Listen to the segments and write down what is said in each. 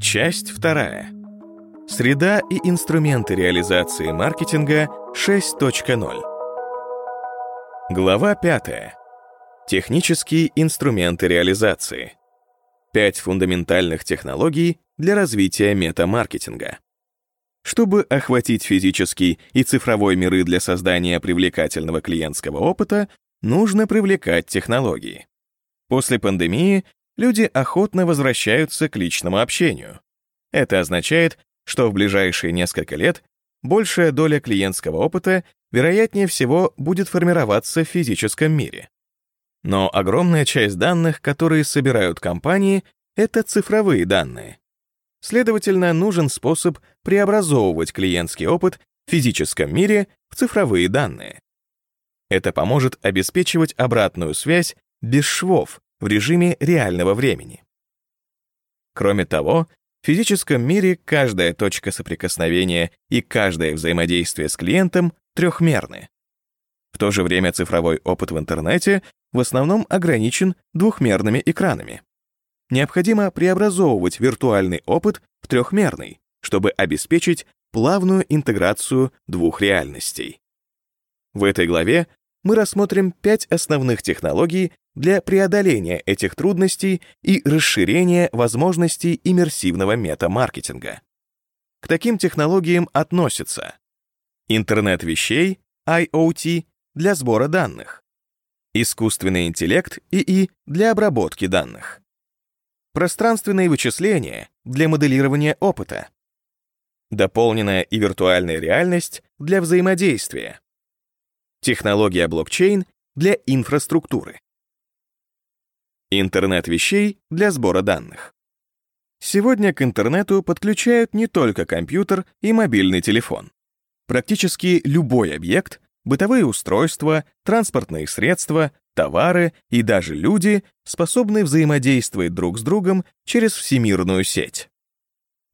Часть вторая. Среда и инструменты реализации маркетинга 6.0. Глава 5. Технические инструменты реализации. Пять фундаментальных технологий для развития метамаркетинга. Чтобы охватить физический и цифровой миры для создания привлекательного клиентского опыта, нужно привлекать технологии. После пандемии люди охотно возвращаются к личному общению. Это означает, что в ближайшие несколько лет большая доля клиентского опыта, вероятнее всего, будет формироваться в физическом мире. Но огромная часть данных, которые собирают компании, это цифровые данные. Следовательно, нужен способ преобразовывать клиентский опыт в физическом мире в цифровые данные. Это поможет обеспечивать обратную связь без швов в режиме реального времени. Кроме того, в физическом мире каждая точка соприкосновения и каждое взаимодействие с клиентом трехмерны. В то же время цифровой опыт в интернете в основном ограничен двухмерными экранами необходимо преобразовывать виртуальный опыт в трехмерный, чтобы обеспечить плавную интеграцию двух реальностей. В этой главе мы рассмотрим пять основных технологий для преодоления этих трудностей и расширения возможностей иммерсивного метамаркетинга. К таким технологиям относятся интернет вещей, IoT, для сбора данных, искусственный интеллект, ИИ, для обработки данных, пространственные вычисления для моделирования опыта, дополненная и виртуальная реальность для взаимодействия, технология блокчейн для инфраструктуры, интернет вещей для сбора данных. Сегодня к интернету подключают не только компьютер и мобильный телефон. Практически любой объект, бытовые устройства, транспортные средства, товары и даже люди способны взаимодействовать друг с другом через всемирную сеть.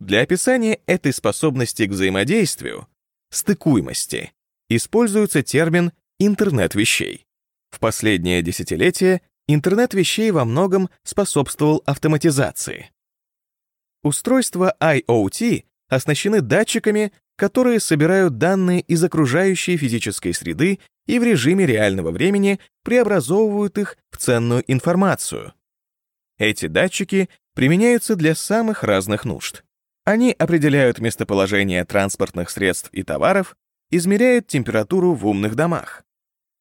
Для описания этой способности к взаимодействию, стыкуемости, используется термин «интернет вещей». В последнее десятилетие интернет вещей во многом способствовал автоматизации. Устройства IoT оснащены датчиками, которые собирают данные из окружающей физической среды и в режиме реального времени преобразовывают их в ценную информацию. Эти датчики применяются для самых разных нужд. Они определяют местоположение транспортных средств и товаров, измеряют температуру в умных домах.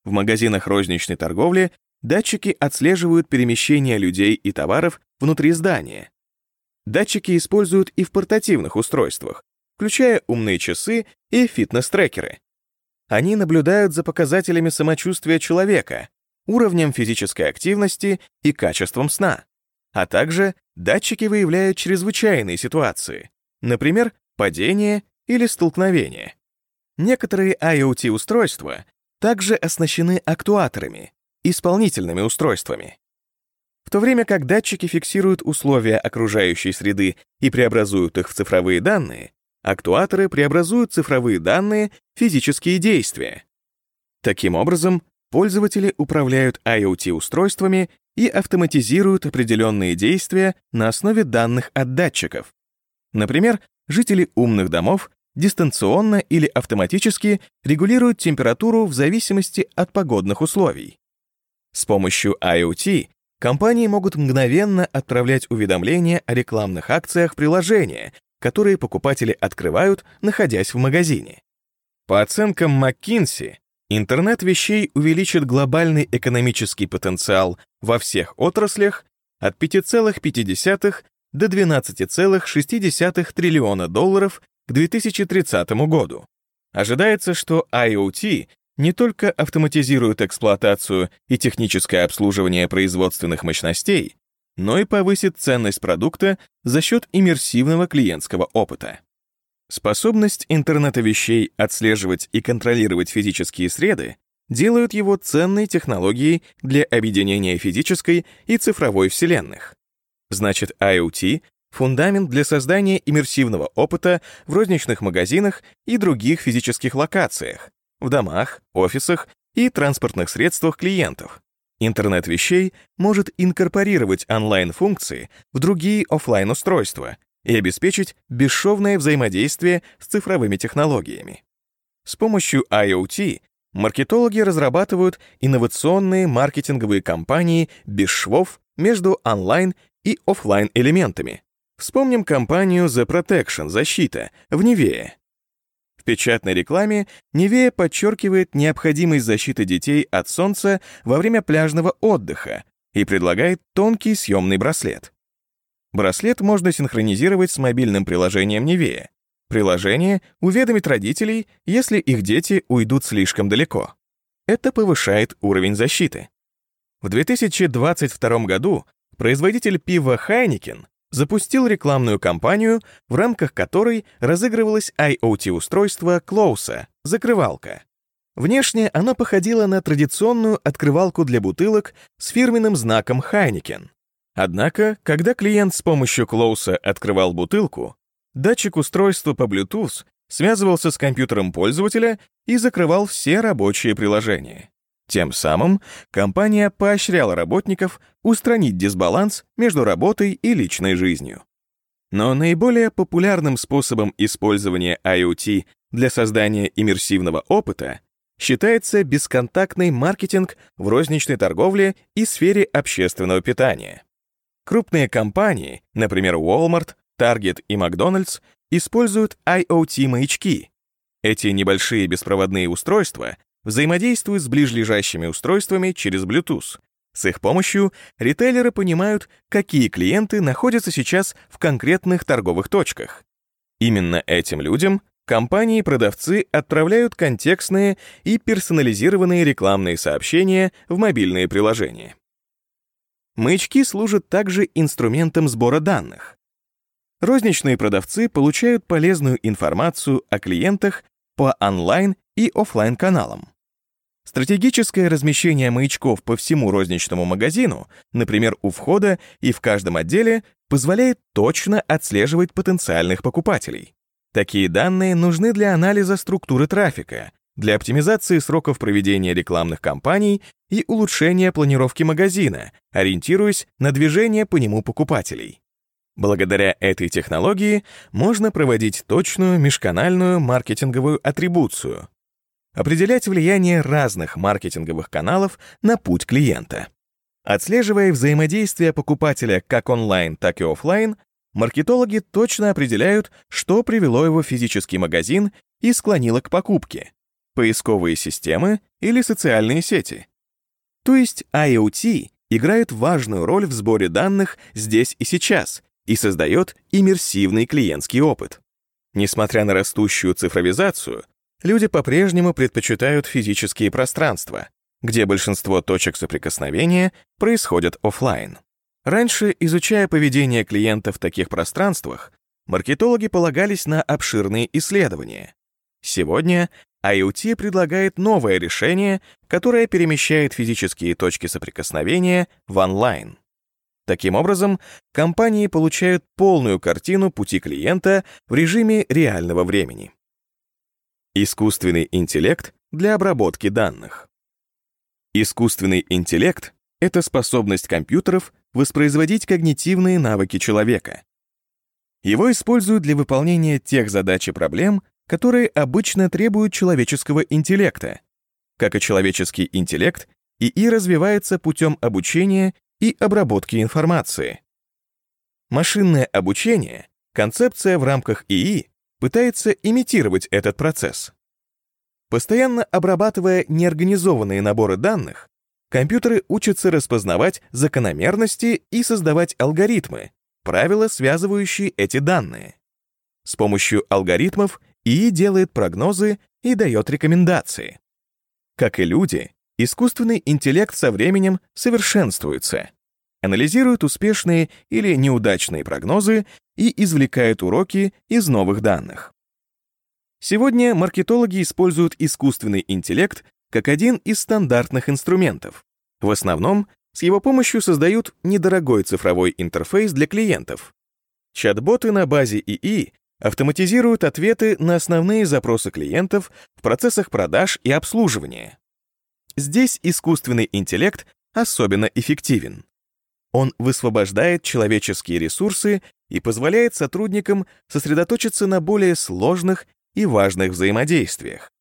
В магазинах розничной торговли датчики отслеживают перемещение людей и товаров внутри здания. Датчики используют и в портативных устройствах, включая умные часы и фитнес-трекеры. Они наблюдают за показателями самочувствия человека, уровнем физической активности и качеством сна. А также датчики выявляют чрезвычайные ситуации, например, падение или столкновение. Некоторые IoT-устройства также оснащены актуаторами, исполнительными устройствами. В то время как датчики фиксируют условия окружающей среды и преобразуют их в цифровые данные, Актуаторы преобразуют цифровые данные в физические действия. Таким образом, пользователи управляют IoT-устройствами и автоматизируют определенные действия на основе данных от датчиков. Например, жители умных домов дистанционно или автоматически регулируют температуру в зависимости от погодных условий. С помощью IoT компании могут мгновенно отправлять уведомления о рекламных акциях приложения, которые покупатели открывают, находясь в магазине. По оценкам McKinsey, интернет вещей увеличит глобальный экономический потенциал во всех отраслях от 5,5 до 12,6 триллиона долларов к 2030 году. Ожидается, что IoT не только автоматизирует эксплуатацию и техническое обслуживание производственных мощностей, но и повысит ценность продукта за счет иммерсивного клиентского опыта. Способность интернета вещей отслеживать и контролировать физические среды делают его ценной технологией для объединения физической и цифровой вселенных. Значит, IoT — фундамент для создания иммерсивного опыта в розничных магазинах и других физических локациях, в домах, офисах и транспортных средствах клиентов, Интернет вещей может инкорпорировать онлайн-функции в другие офлайн-устройства, и обеспечить бесшовное взаимодействие с цифровыми технологиями. С помощью IoT маркетологи разрабатывают инновационные маркетинговые кампании без швов между онлайн и офлайн элементами. Вспомним компанию The Protection «Защита» в Невее. В печатной рекламе Невея подчеркивает необходимость защиты детей от солнца во время пляжного отдыха и предлагает тонкий съемный браслет. Браслет можно синхронизировать с мобильным приложением Невея. Приложение уведомит родителей, если их дети уйдут слишком далеко. Это повышает уровень защиты. В 2022 году производитель пива Heineken запустил рекламную кампанию, в рамках которой разыгрывалось IoT-устройство Клоуса — закрывалка. Внешне оно походило на традиционную открывалку для бутылок с фирменным знаком Heineken. Однако, когда клиент с помощью Клоуса открывал бутылку, датчик устройства по Bluetooth связывался с компьютером пользователя и закрывал все рабочие приложения. Тем самым компания поощряла работников устранить дисбаланс между работой и личной жизнью. Но наиболее популярным способом использования IoT для создания иммерсивного опыта считается бесконтактный маркетинг в розничной торговле и сфере общественного питания. Крупные компании, например, Walmart, Target и McDonald's, используют IoT-маячки. Эти небольшие беспроводные устройства взаимодействуют с ближлежащими устройствами через Bluetooth. С их помощью ритейлеры понимают, какие клиенты находятся сейчас в конкретных торговых точках. Именно этим людям компании и продавцы отправляют контекстные и персонализированные рекламные сообщения в мобильные приложения. Маячки служат также инструментом сбора данных. Розничные продавцы получают полезную информацию о клиентах по онлайн и офлайн каналам. Стратегическое размещение маячков по всему розничному магазину, например, у входа и в каждом отделе, позволяет точно отслеживать потенциальных покупателей. Такие данные нужны для анализа структуры трафика, для оптимизации сроков проведения рекламных кампаний и улучшения планировки магазина, ориентируясь на движение по нему покупателей. Благодаря этой технологии можно проводить точную межканальную маркетинговую атрибуцию, определять влияние разных маркетинговых каналов на путь клиента. Отслеживая взаимодействие покупателя как онлайн, так и офлайн, маркетологи точно определяют, что привело его в физический магазин и склонило к покупке — поисковые системы или социальные сети. То есть IoT играет важную роль в сборе данных здесь и сейчас и создает иммерсивный клиентский опыт. Несмотря на растущую цифровизацию, люди по-прежнему предпочитают физические пространства, где большинство точек соприкосновения происходят офлайн. Раньше, изучая поведение клиента в таких пространствах, маркетологи полагались на обширные исследования. Сегодня IoT предлагает новое решение, которое перемещает физические точки соприкосновения в онлайн. Таким образом, компании получают полную картину пути клиента в режиме реального времени. Искусственный интеллект для обработки данных. Искусственный интеллект — это способность компьютеров воспроизводить когнитивные навыки человека. Его используют для выполнения тех задач и проблем, которые обычно требуют человеческого интеллекта. Как и человеческий интеллект, ИИ развивается путем обучения и обработки информации. Машинное обучение — концепция в рамках ИИ, пытается имитировать этот процесс. Постоянно обрабатывая неорганизованные наборы данных, компьютеры учатся распознавать закономерности и создавать алгоритмы, правила, связывающие эти данные. С помощью алгоритмов ИИ делает прогнозы и дает рекомендации. Как и люди, искусственный интеллект со временем совершенствуется, анализирует успешные или неудачные прогнозы и извлекают уроки из новых данных. Сегодня маркетологи используют искусственный интеллект как один из стандартных инструментов. В основном с его помощью создают недорогой цифровой интерфейс для клиентов. Чат-боты на базе ИИ автоматизируют ответы на основные запросы клиентов в процессах продаж и обслуживания. Здесь искусственный интеллект особенно эффективен. Он высвобождает человеческие ресурсы и позволяет сотрудникам сосредоточиться на более сложных и важных взаимодействиях.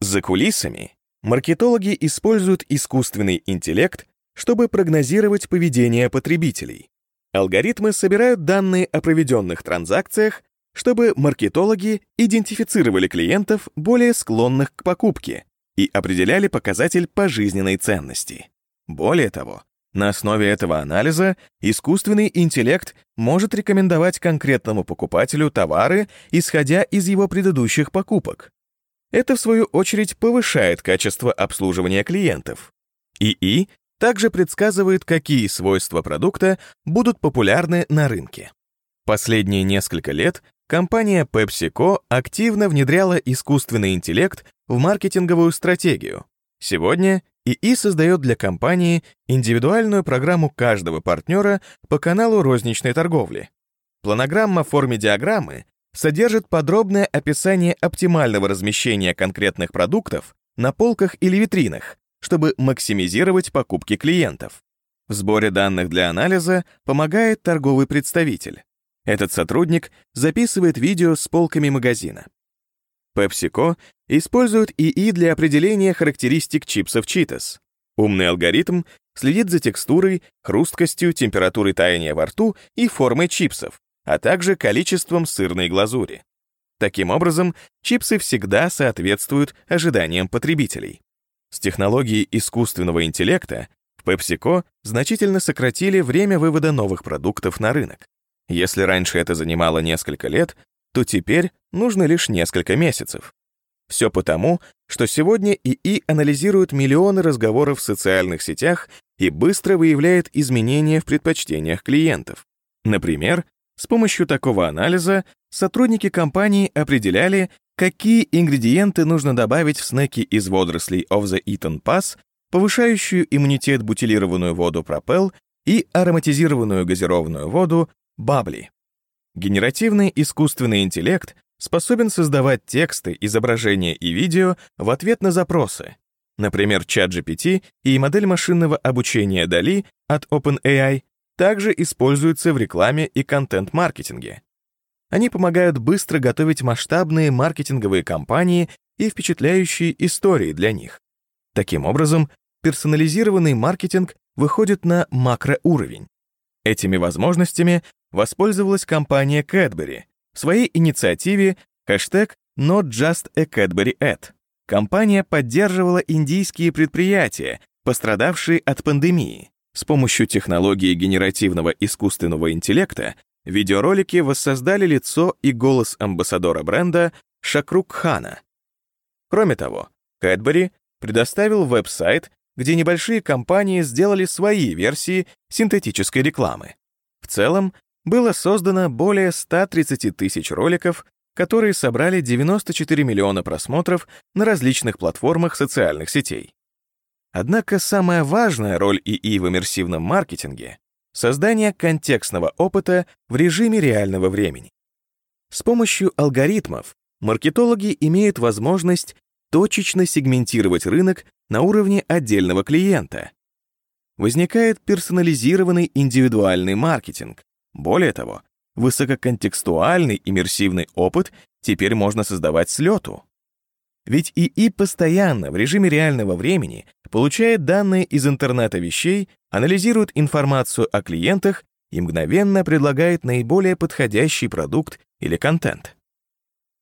За кулисами маркетологи используют искусственный интеллект, чтобы прогнозировать поведение потребителей. Алгоритмы собирают данные о проведенных транзакциях, чтобы маркетологи идентифицировали клиентов, более склонных к покупке, и определяли показатель пожизненной ценности. Более того, на основе этого анализа искусственный интеллект может рекомендовать конкретному покупателю товары, исходя из его предыдущих покупок. Это, в свою очередь, повышает качество обслуживания клиентов. ИИ также предсказывает, какие свойства продукта будут популярны на рынке. Последние несколько лет компания PepsiCo активно внедряла искусственный интеллект в маркетинговую стратегию. Сегодня ИИ создает для компании индивидуальную программу каждого партнера по каналу розничной торговли. Планограмма в форме диаграммы содержит подробное описание оптимального размещения конкретных продуктов на полках или витринах, чтобы максимизировать покупки клиентов. В сборе данных для анализа помогает торговый представитель. Этот сотрудник записывает видео с полками магазина. PepsiCo использует ИИ для определения характеристик чипсов Cheetos. Умный алгоритм следит за текстурой, хрусткостью, температурой таяния во рту и формой чипсов, а также количеством сырной глазури. Таким образом, чипсы всегда соответствуют ожиданиям потребителей. С технологией искусственного интеллекта в PepsiCo значительно сократили время вывода новых продуктов на рынок. Если раньше это занимало несколько лет, то теперь нужно лишь несколько месяцев. Все потому, что сегодня ИИ анализирует миллионы разговоров в социальных сетях и быстро выявляет изменения в предпочтениях клиентов. Например, с помощью такого анализа сотрудники компании определяли, какие ингредиенты нужно добавить в снеки из водорослей of the Eaton Pass, повышающую иммунитет бутилированную воду Пропел и ароматизированную газированную воду Бабли. Генеративный искусственный интеллект способен создавать тексты, изображения и видео в ответ на запросы. Например, ChatGPT и модель машинного обучения DALI от OpenAI также используются в рекламе и контент-маркетинге. Они помогают быстро готовить масштабные маркетинговые кампании и впечатляющие истории для них. Таким образом, персонализированный маркетинг выходит на макроуровень. Этими возможностями воспользовалась компания Cadbury в своей инициативе хэштег Not Just a Cadbury Ad. Компания поддерживала индийские предприятия, пострадавшие от пандемии. С помощью технологии генеративного искусственного интеллекта видеоролики воссоздали лицо и голос амбассадора бренда Шакрук Хана. Кроме того, Cadbury предоставил веб-сайт, где небольшие компании сделали свои версии синтетической рекламы. В целом, было создано более 130 тысяч роликов, которые собрали 94 миллиона просмотров на различных платформах социальных сетей. Однако самая важная роль ИИ в иммерсивном маркетинге — создание контекстного опыта в режиме реального времени. С помощью алгоритмов маркетологи имеют возможность точечно сегментировать рынок на уровне отдельного клиента. Возникает персонализированный индивидуальный маркетинг. Более того, высококонтекстуальный иммерсивный опыт теперь можно создавать с лету. Ведь ИИ постоянно в режиме реального времени получает данные из интернета вещей, анализирует информацию о клиентах и мгновенно предлагает наиболее подходящий продукт или контент.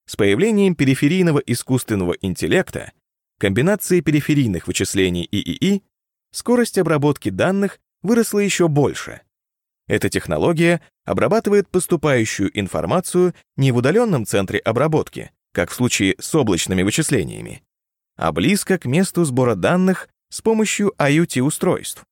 С появлением периферийного искусственного интеллекта, комбинации периферийных вычислений ИИ, скорость обработки данных выросла еще больше. Эта технология обрабатывает поступающую информацию не в удаленном центре обработки, как в случае с облачными вычислениями, а близко к месту сбора данных с помощью IoT-устройств.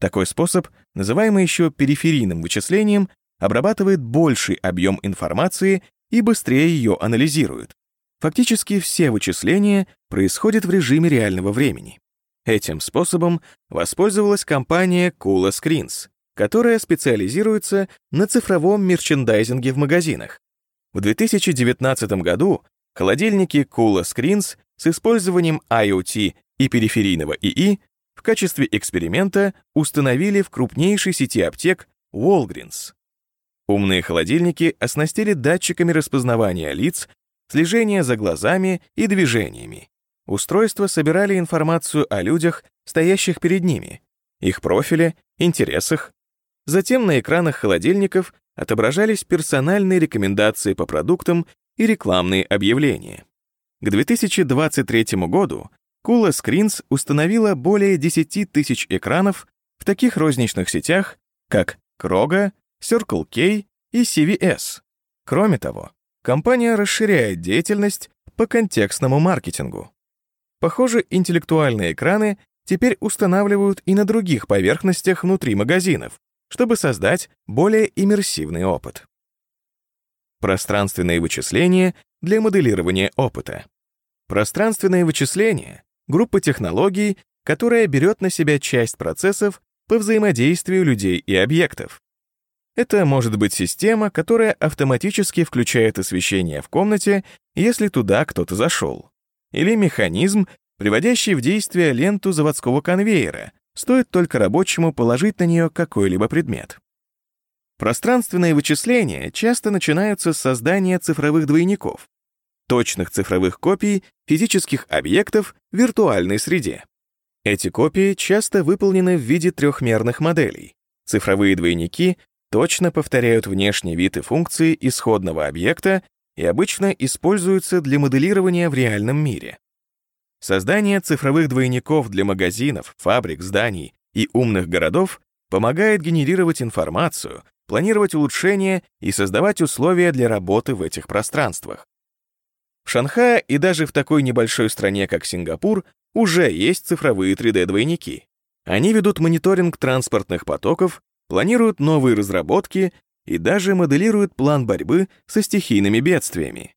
Такой способ, называемый еще периферийным вычислением, обрабатывает больший объем информации и быстрее ее анализирует. Фактически все вычисления происходят в режиме реального времени. Этим способом воспользовалась компания Kula Screens, которая специализируется на цифровом мерчендайзинге в магазинах. В 2019 году холодильники Kula Screens с использованием IoT и периферийного ИИ в качестве эксперимента установили в крупнейшей сети аптек Walgreens. Умные холодильники оснастили датчиками распознавания лиц, слежения за глазами и движениями. Устройства собирали информацию о людях, стоящих перед ними, их профиле, интересах. Затем на экранах холодильников отображались персональные рекомендации по продуктам и рекламные объявления. К 2023 году Kula Screens установила более 10 тысяч экранов в таких розничных сетях, как Kroger, Circle K и CVS. Кроме того, компания расширяет деятельность по контекстному маркетингу. Похоже, интеллектуальные экраны теперь устанавливают и на других поверхностях внутри магазинов, чтобы создать более иммерсивный опыт. Пространственные вычисления для моделирования опыта. Пространственные вычисления — группа технологий, которая берет на себя часть процессов по взаимодействию людей и объектов. Это может быть система, которая автоматически включает освещение в комнате, если туда кто-то зашел. Или механизм, приводящий в действие ленту заводского конвейера, стоит только рабочему положить на нее какой-либо предмет. Пространственные вычисления часто начинаются с создания цифровых двойников, точных цифровых копий физических объектов в виртуальной среде. Эти копии часто выполнены в виде трехмерных моделей. Цифровые двойники точно повторяют внешний вид и функции исходного объекта и обычно используются для моделирования в реальном мире. Создание цифровых двойников для магазинов, фабрик, зданий и умных городов помогает генерировать информацию, планировать улучшения и создавать условия для работы в этих пространствах. В Шанхае и даже в такой небольшой стране, как Сингапур, уже есть цифровые 3D-двойники. Они ведут мониторинг транспортных потоков, планируют новые разработки и даже моделируют план борьбы со стихийными бедствиями.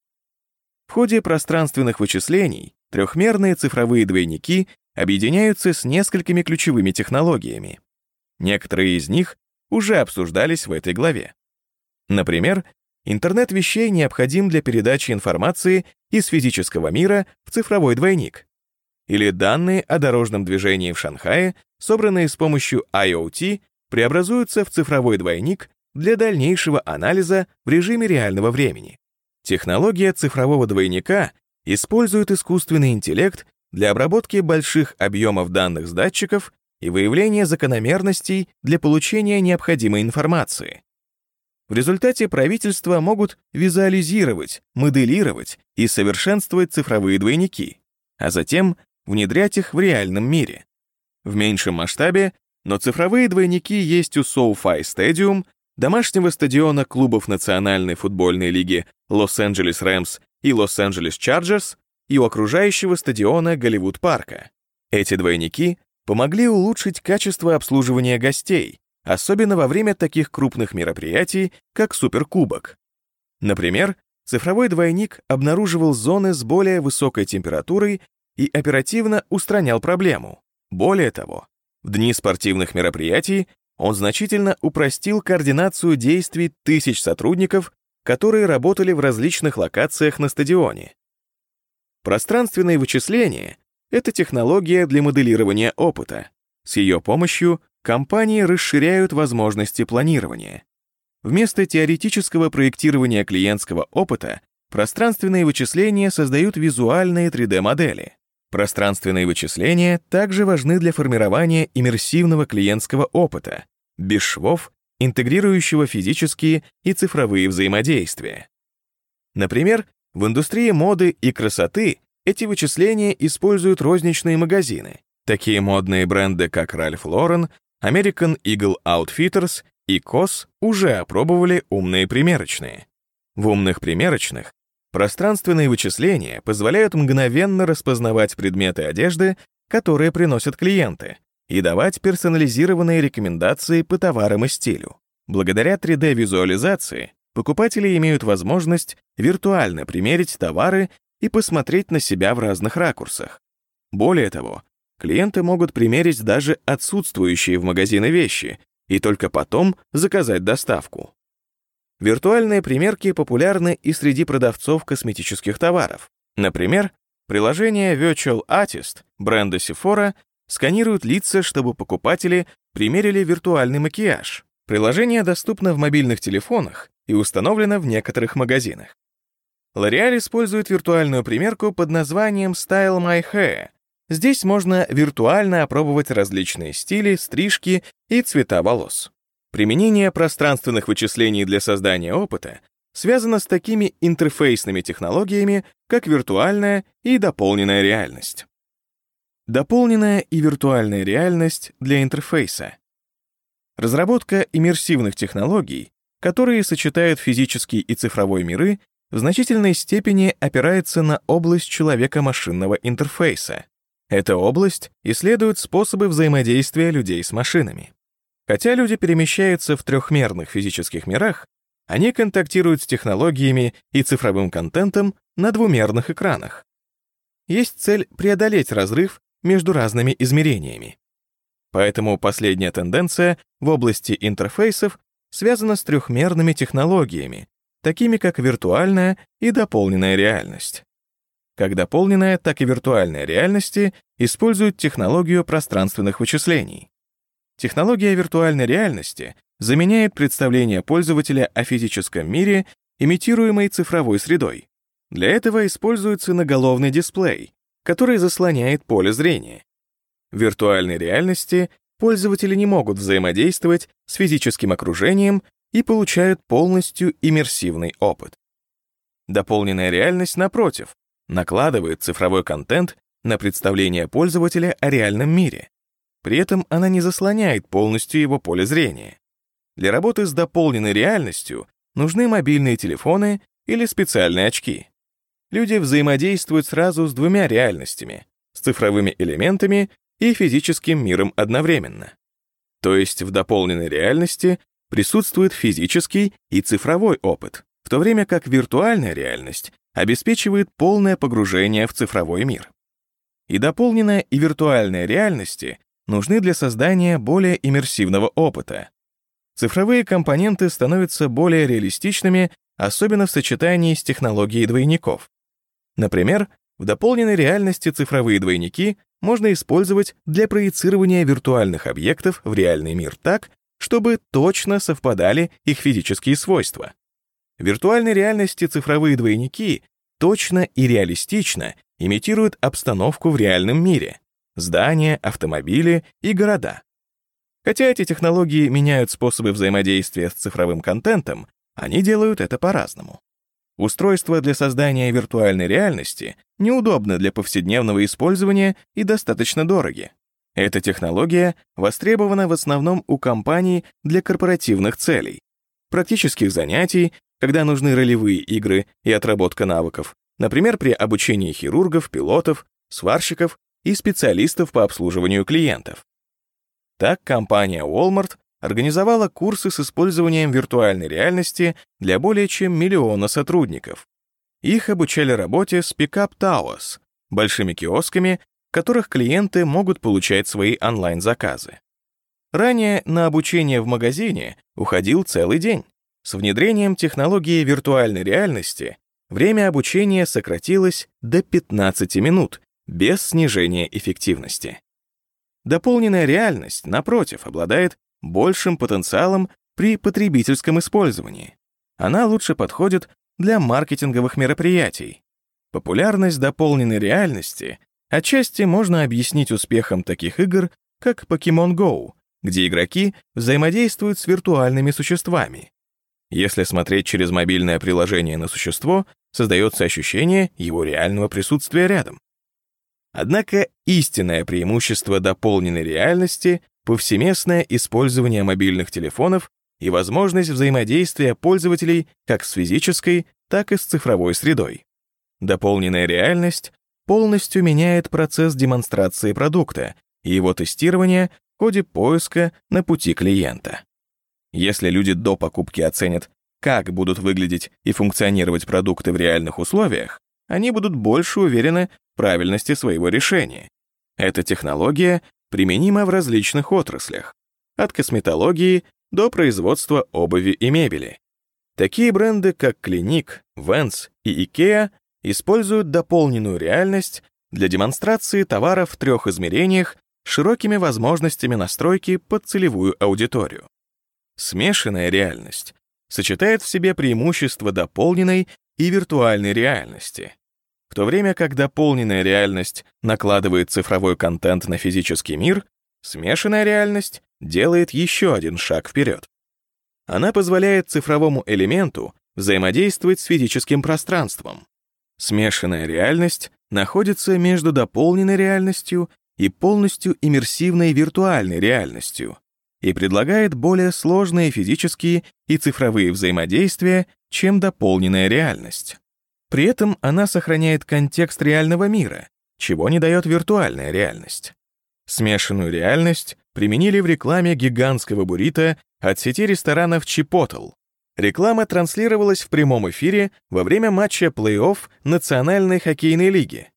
В ходе пространственных вычислений трехмерные цифровые двойники объединяются с несколькими ключевыми технологиями. Некоторые из них уже обсуждались в этой главе. Например, интернет вещей необходим для передачи информации из физического мира в цифровой двойник. Или данные о дорожном движении в Шанхае, собранные с помощью IoT, преобразуются в цифровой двойник для дальнейшего анализа в режиме реального времени. Технология цифрового двойника использует искусственный интеллект для обработки больших объемов данных с датчиков и выявления закономерностей для получения необходимой информации. В результате правительства могут визуализировать, моделировать и совершенствовать цифровые двойники, а затем внедрять их в реальном мире. В меньшем масштабе, но цифровые двойники есть у SoFi Stadium, домашнего стадиона клубов Национальной футбольной лиги Лос-Анджелес Рэмс и Лос-Анджелес Чарджерс и у окружающего стадиона Голливуд-парка. Эти двойники помогли улучшить качество обслуживания гостей, особенно во время таких крупных мероприятий, как Суперкубок. Например, цифровой двойник обнаруживал зоны с более высокой температурой и оперативно устранял проблему. Более того, в дни спортивных мероприятий он значительно упростил координацию действий тысяч сотрудников, которые работали в различных локациях на стадионе. Пространственные вычисления это технология для моделирования опыта. С ее помощью компании расширяют возможности планирования. Вместо теоретического проектирования клиентского опыта пространственные вычисления создают визуальные 3D-модели. Пространственные вычисления также важны для формирования иммерсивного клиентского опыта, без швов, интегрирующего физические и цифровые взаимодействия. Например, в индустрии моды и красоты эти вычисления используют розничные магазины. Такие модные бренды, как Ralph Lauren, American Eagle Outfitters и COS уже опробовали умные примерочные. В умных примерочных пространственные вычисления позволяют мгновенно распознавать предметы одежды, которые приносят клиенты, и давать персонализированные рекомендации по товарам и стилю. Благодаря 3D-визуализации покупатели имеют возможность виртуально примерить товары и посмотреть на себя в разных ракурсах. Более того, клиенты могут примерить даже отсутствующие в магазине вещи и только потом заказать доставку. Виртуальные примерки популярны и среди продавцов косметических товаров. Например, приложение Virtual Artist бренда Sephora сканируют лица, чтобы покупатели примерили виртуальный макияж. Приложение доступно в мобильных телефонах и установлено в некоторых магазинах. L'Oreal использует виртуальную примерку под названием Style My Hair. Здесь можно виртуально опробовать различные стили, стрижки и цвета волос. Применение пространственных вычислений для создания опыта связано с такими интерфейсными технологиями, как виртуальная и дополненная реальность. Дополненная и виртуальная реальность для интерфейса. Разработка иммерсивных технологий, которые сочетают физический и цифровой миры, в значительной степени опирается на область человека-машинного интерфейса. Эта область исследует способы взаимодействия людей с машинами. Хотя люди перемещаются в трехмерных физических мирах, они контактируют с технологиями и цифровым контентом на двумерных экранах. Есть цель преодолеть разрыв между разными измерениями. Поэтому последняя тенденция в области интерфейсов связана с трехмерными технологиями, такими как виртуальная и дополненная реальность. Как дополненная, так и виртуальная реальности используют технологию пространственных вычислений. Технология виртуальной реальности заменяет представление пользователя о физическом мире, имитируемой цифровой средой. Для этого используется наголовный дисплей, который заслоняет поле зрения. В виртуальной реальности пользователи не могут взаимодействовать с физическим окружением и получают полностью иммерсивный опыт. Дополненная реальность, напротив, накладывает цифровой контент на представление пользователя о реальном мире, при этом она не заслоняет полностью его поле зрения. Для работы с дополненной реальностью нужны мобильные телефоны или специальные очки. Люди взаимодействуют сразу с двумя реальностями, с цифровыми элементами и физическим миром одновременно. То есть в дополненной реальности присутствует физический и цифровой опыт, в то время как виртуальная реальность обеспечивает полное погружение в цифровой мир. И дополненная и виртуальная реальности нужны для создания более иммерсивного опыта. Цифровые компоненты становятся более реалистичными, особенно в сочетании с технологией двойников. Например, в дополненной реальности цифровые двойники можно использовать для проецирования виртуальных объектов в реальный мир так, чтобы точно совпадали их физические свойства. В виртуальной реальности цифровые двойники точно и реалистично имитируют обстановку в реальном мире, здания, автомобили и города. Хотя эти технологии меняют способы взаимодействия с цифровым контентом, они делают это по-разному. Устройства для создания виртуальной реальности неудобны для повседневного использования и достаточно дороги. Эта технология востребована в основном у компаний для корпоративных целей, практических занятий, когда нужны ролевые игры и отработка навыков, например, при обучении хирургов, пилотов, сварщиков и специалистов по обслуживанию клиентов. Так компания Walmart организовала курсы с использованием виртуальной реальности для более чем миллиона сотрудников. Их обучали работе с Pickup Towers, большими киосками, в которых клиенты могут получать свои онлайн-заказы. Ранее на обучение в магазине уходил целый день. С внедрением технологии виртуальной реальности время обучения сократилось до 15 минут без снижения эффективности. Дополненная реальность, напротив, обладает большим потенциалом при потребительском использовании. Она лучше подходит для маркетинговых мероприятий. Популярность дополненной реальности отчасти можно объяснить успехом таких игр, как Pokemon Go, где игроки взаимодействуют с виртуальными существами. Если смотреть через мобильное приложение на существо, создается ощущение его реального присутствия рядом. Однако истинное преимущество дополненной реальности — повсеместное использование мобильных телефонов и возможность взаимодействия пользователей как с физической, так и с цифровой средой. Дополненная реальность полностью меняет процесс демонстрации продукта и его тестирования в ходе поиска на пути клиента. Если люди до покупки оценят, как будут выглядеть и функционировать продукты в реальных условиях, они будут больше уверены в правильности своего решения. Эта технология применима в различных отраслях, от косметологии до производства обуви и мебели. Такие бренды, как Clinique, Vans и IKEA, используют дополненную реальность для демонстрации товаров в трех измерениях, широкими возможностями настройки под целевую аудиторию. Смешанная реальность сочетает в себе преимущества дополненной и виртуальной реальности, в то время как дополненная реальность накладывает цифровой контент на физический мир, смешанная реальность делает еще один шаг вперед. Она позволяет цифровому элементу взаимодействовать с физическим пространством. Смешанная реальность находится между дополненной реальностью и полностью иммерсивной виртуальной реальностью и предлагает более сложные физические и цифровые взаимодействия, чем дополненная реальность. При этом она сохраняет контекст реального мира, чего не дает виртуальная реальность. Смешанную реальность применили в рекламе гигантского буррито от сети ресторанов Chipotle. Реклама транслировалась в прямом эфире во время матча плей-офф Национальной хоккейной лиги.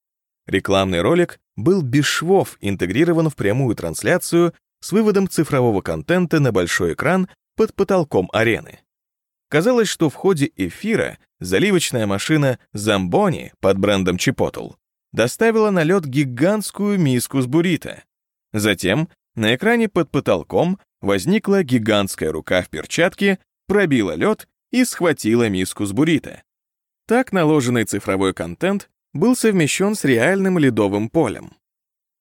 Рекламный ролик был без швов интегрирован в прямую трансляцию с выводом цифрового контента на большой экран под потолком арены. Казалось, что в ходе эфира заливочная машина Замбони под брендом Chipotle доставила на лед гигантскую миску с буррито. Затем на экране под потолком возникла гигантская рука в перчатке, пробила лед и схватила миску с буррито. Так наложенный цифровой контент был совмещен с реальным ледовым полем.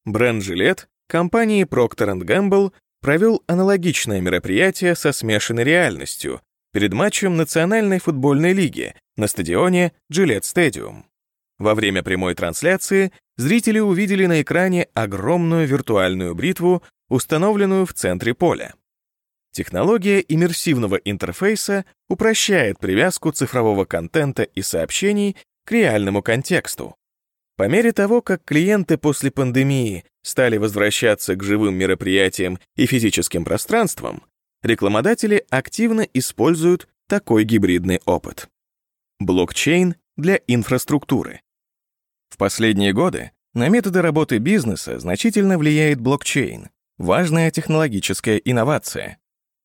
Бренд «Жилет» компании Procter Gamble провел аналогичное мероприятие со смешанной реальностью, перед матчем Национальной футбольной лиги на стадионе Gillette Stadium. Во время прямой трансляции зрители увидели на экране огромную виртуальную бритву, установленную в центре поля. Технология иммерсивного интерфейса упрощает привязку цифрового контента и сообщений к реальному контексту. По мере того, как клиенты после пандемии стали возвращаться к живым мероприятиям и физическим пространствам, рекламодатели активно используют такой гибридный опыт. Блокчейн для инфраструктуры. В последние годы на методы работы бизнеса значительно влияет блокчейн, важная технологическая инновация.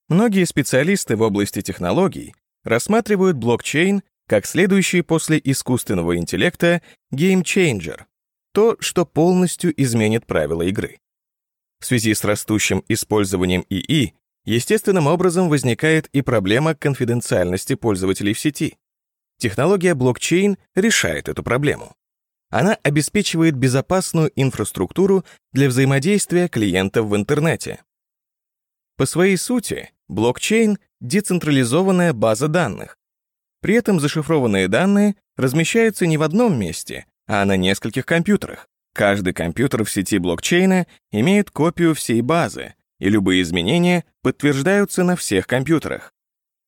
Многие специалисты в области технологий рассматривают блокчейн как следующий после искусственного интеллекта game changer, то, что полностью изменит правила игры. В связи с растущим использованием ИИ Естественным образом возникает и проблема конфиденциальности пользователей в сети. Технология блокчейн решает эту проблему. Она обеспечивает безопасную инфраструктуру для взаимодействия клиентов в интернете. По своей сути, блокчейн — децентрализованная база данных. При этом зашифрованные данные размещаются не в одном месте, а на нескольких компьютерах. Каждый компьютер в сети блокчейна имеет копию всей базы, и любые изменения подтверждаются на всех компьютерах.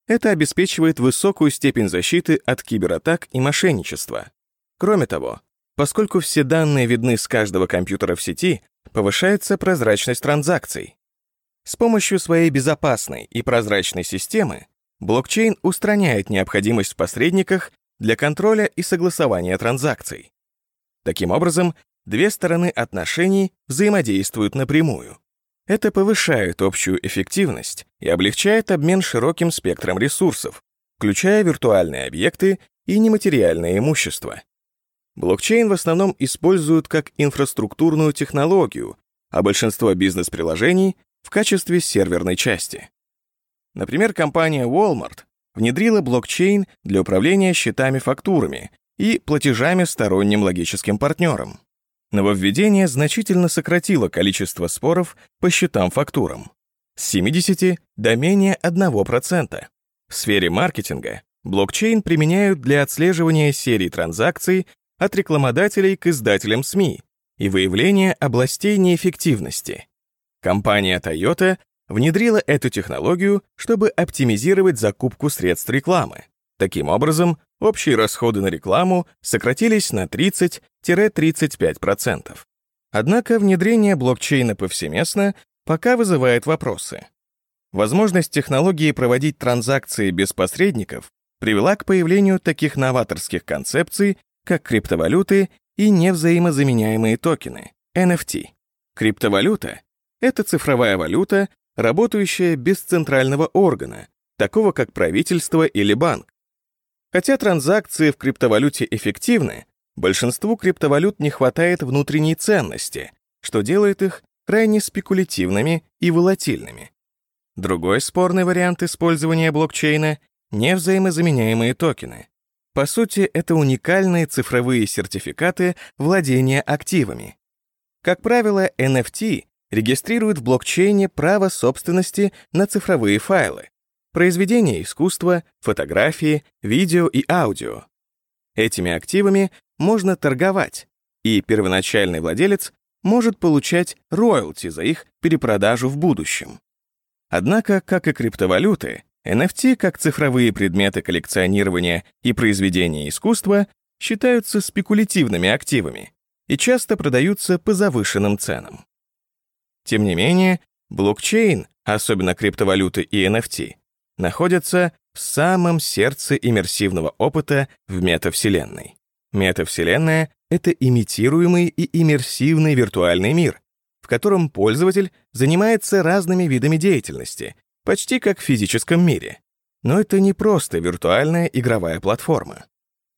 Это обеспечивает высокую степень защиты от кибератак и мошенничества. Кроме того, поскольку все данные видны с каждого компьютера в сети, повышается прозрачность транзакций. С помощью своей безопасной и прозрачной системы блокчейн устраняет необходимость в посредниках для контроля и согласования транзакций. Таким образом, две стороны отношений взаимодействуют напрямую. Это повышает общую эффективность и облегчает обмен широким спектром ресурсов, включая виртуальные объекты и нематериальное имущество. Блокчейн в основном используют как инфраструктурную технологию, а большинство бизнес-приложений — в качестве серверной части. Например, компания Walmart внедрила блокчейн для управления счетами-фактурами и платежами сторонним логическим партнерам. Нововведение значительно сократило количество споров по счетам-фактурам с 70 до менее 1%. В сфере маркетинга блокчейн применяют для отслеживания серий транзакций от рекламодателей к издателям СМИ и выявления областей неэффективности. Компания Toyota внедрила эту технологию, чтобы оптимизировать закупку средств рекламы. Таким образом, общие расходы на рекламу сократились на 30-35%. Однако внедрение блокчейна повсеместно пока вызывает вопросы. Возможность технологии проводить транзакции без посредников привела к появлению таких новаторских концепций, как криптовалюты и невзаимозаменяемые токены, NFT. Криптовалюта — это цифровая валюта, работающая без центрального органа, такого как правительство или банк. Хотя транзакции в криптовалюте эффективны, большинству криптовалют не хватает внутренней ценности, что делает их крайне спекулятивными и волатильными. Другой спорный вариант использования блокчейна — невзаимозаменяемые токены. По сути, это уникальные цифровые сертификаты владения активами. Как правило, NFT регистрируют в блокчейне право собственности на цифровые файлы, произведения искусства, фотографии, видео и аудио. Этими активами можно торговать, и первоначальный владелец может получать роялти за их перепродажу в будущем. Однако, как и криптовалюты, NFT, как цифровые предметы коллекционирования и произведения искусства, считаются спекулятивными активами и часто продаются по завышенным ценам. Тем не менее, блокчейн, особенно криптовалюты и NFT, находятся в самом сердце иммерсивного опыта в метавселенной. Метавселенная — это имитируемый и иммерсивный виртуальный мир, в котором пользователь занимается разными видами деятельности, почти как в физическом мире. Но это не просто виртуальная игровая платформа.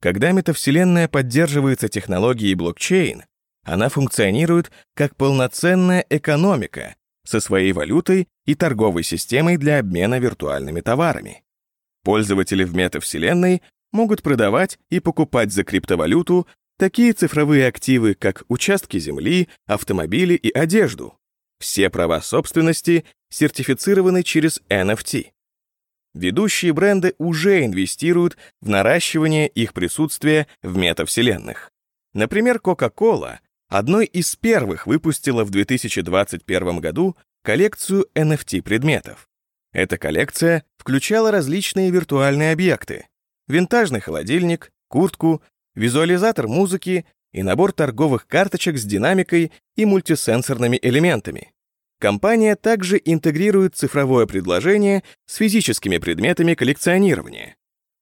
Когда метавселенная поддерживается технологией блокчейн, она функционирует как полноценная экономика со своей валютой и торговой системой для обмена виртуальными товарами. Пользователи в метавселенной могут продавать и покупать за криптовалюту такие цифровые активы, как участки земли, автомобили и одежду. Все права собственности сертифицированы через NFT. Ведущие бренды уже инвестируют в наращивание их присутствия в метавселенных. Например, Coca-Cola одной из первых выпустила в 2021 году коллекцию NFT-предметов. Эта коллекция включала различные виртуальные объекты, винтажный холодильник, куртку, визуализатор музыки и набор торговых карточек с динамикой и мультисенсорными элементами. Компания также интегрирует цифровое предложение с физическими предметами коллекционирования.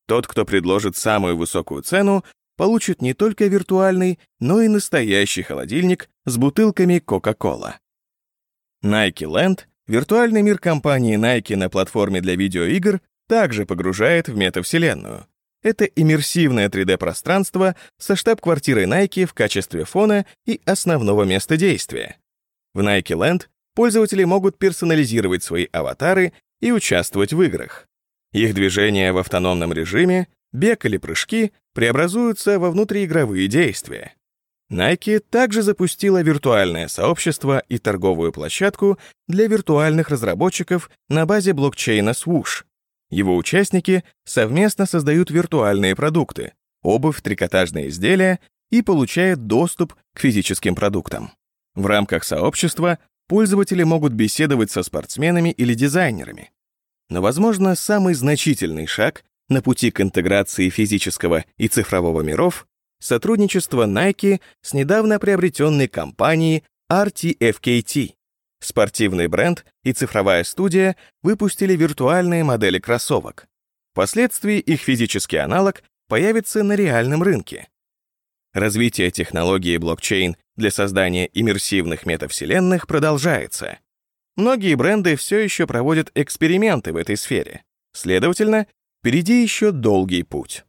Тот, кто предложит самую высокую цену, получит не только виртуальный, но и настоящий холодильник с бутылками Coca-Cola. Nike Land, виртуальный мир компании Nike на платформе для видеоигр, также погружает в метавселенную. Это иммерсивное 3D-пространство со штаб-квартирой Nike в качестве фона и основного места действия. В Nike Land пользователи могут персонализировать свои аватары и участвовать в играх. Их движения в автономном режиме, бег или прыжки преобразуются во внутриигровые действия. Nike также запустила виртуальное сообщество и торговую площадку для виртуальных разработчиков на базе блокчейна Swoosh, его участники совместно создают виртуальные продукты, обувь, трикотажные изделия и получают доступ к физическим продуктам. В рамках сообщества пользователи могут беседовать со спортсменами или дизайнерами. Но, возможно, самый значительный шаг на пути к интеграции физического и цифрового миров — сотрудничество Nike с недавно приобретенной компанией RTFKT, Спортивный бренд и цифровая студия выпустили виртуальные модели кроссовок. Впоследствии их физический аналог появится на реальном рынке. Развитие технологии блокчейн для создания иммерсивных метавселенных продолжается. Многие бренды все еще проводят эксперименты в этой сфере. Следовательно, впереди еще долгий путь.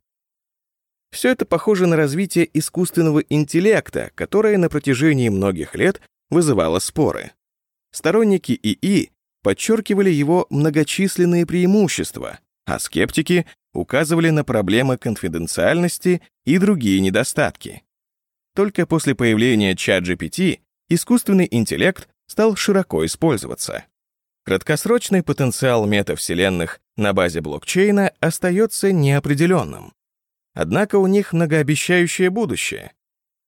Все это похоже на развитие искусственного интеллекта, которое на протяжении многих лет вызывало споры. Сторонники ИИ подчеркивали его многочисленные преимущества, а скептики указывали на проблемы конфиденциальности и другие недостатки. Только после появления ChatGPT искусственный интеллект стал широко использоваться. Краткосрочный потенциал метавселенных на базе блокчейна остается неопределенным. Однако у них многообещающее будущее.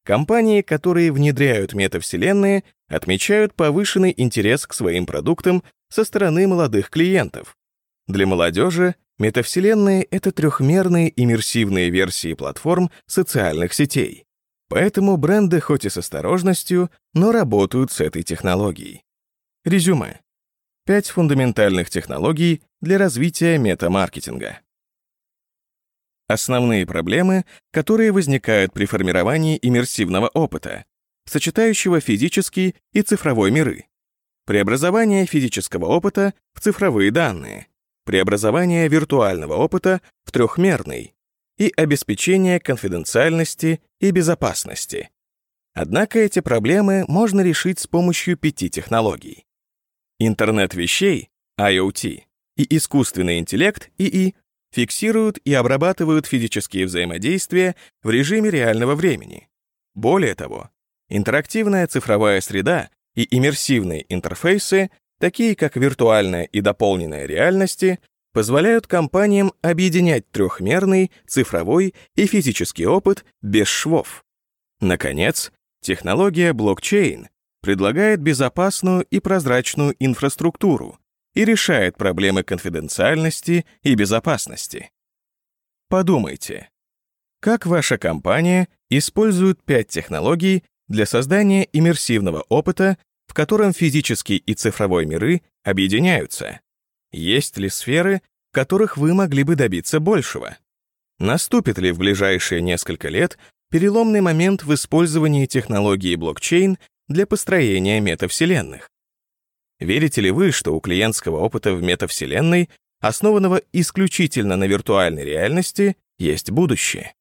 Компании, которые внедряют метавселенные, отмечают повышенный интерес к своим продуктам со стороны молодых клиентов. Для молодежи метавселенные — это трехмерные иммерсивные версии платформ социальных сетей. Поэтому бренды хоть и с осторожностью, но работают с этой технологией. Резюме. Пять фундаментальных технологий для развития метамаркетинга. Основные проблемы, которые возникают при формировании иммерсивного опыта, сочетающего физический и цифровой миры. Преобразование физического опыта в цифровые данные, преобразование виртуального опыта в трехмерный и обеспечение конфиденциальности и безопасности. Однако эти проблемы можно решить с помощью пяти технологий. Интернет вещей, IoT, и искусственный интеллект, ИИ, фиксируют и обрабатывают физические взаимодействия в режиме реального времени. Более того, интерактивная цифровая среда и иммерсивные интерфейсы, такие как виртуальная и дополненная реальности, позволяют компаниям объединять трехмерный, цифровой и физический опыт без швов. Наконец, технология блокчейн предлагает безопасную и прозрачную инфраструктуру и решает проблемы конфиденциальности и безопасности. Подумайте, как ваша компания использует пять технологий для создания иммерсивного опыта, в котором физический и цифровой миры объединяются? Есть ли сферы, в которых вы могли бы добиться большего? Наступит ли в ближайшие несколько лет переломный момент в использовании технологии блокчейн для построения метавселенных? Верите ли вы, что у клиентского опыта в метавселенной, основанного исключительно на виртуальной реальности, есть будущее?